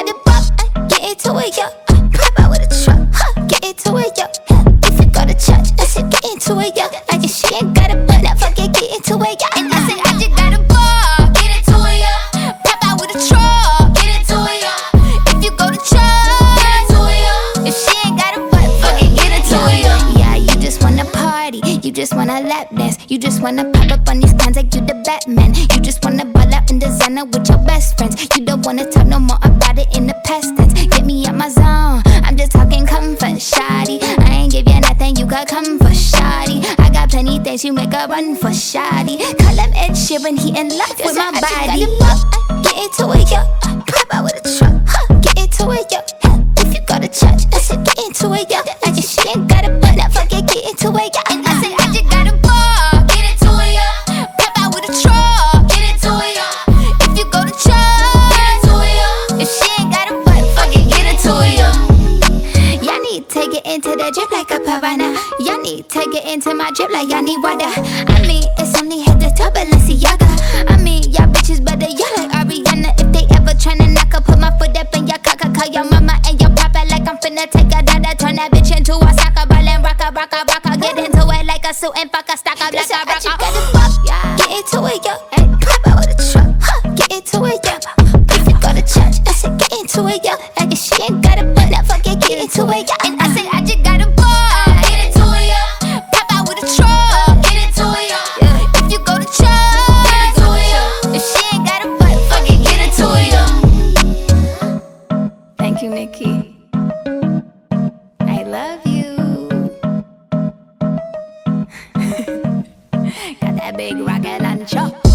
let it pop, uh, get into it, yo. Uh, pop out with a truck, huh? Get into it, yo. Uh, if you go to church, I said get into it, yo. Just wanna lap dance, you just wanna pop up on these cans like you the Batman. You just wanna ball out in designer with your best friends. You don't wanna talk no more about it in the past tense. Get me out my zone. I'm just talking comfort, shoddy. I ain't give you nothing you could come for, shoddy. I got plenty things you make a run for, shoddy. Call him Ed Sheeran, he in love with my body. Uh, get into it, yo. Pop out with a truck, huh? Get into it, yo. If you go to church, I said get into it, yo. If she ain't got a butt, fuck it, get into it, yo. To get into the drip like a piranha. Y'all need to get into my drip like y'all need water. I mean, it's only head to toe Balenciaga. I mean, y'all bitches better y'all like Ariana. If they ever tryna knock up, put my foot up in your cocker. Call your mama and your papa like I'm finna take a dada. Turn that bitch into a soccer ball and rock a, rock a, rock a. Get into it like a suit and fuck a stack up like a rock a. Get into it, yo. Hey, pop out a truck. Huh. Get into it, yo. If you go to church, I said get into it, yo. Nikki. I love you. Got that big rocket launcher.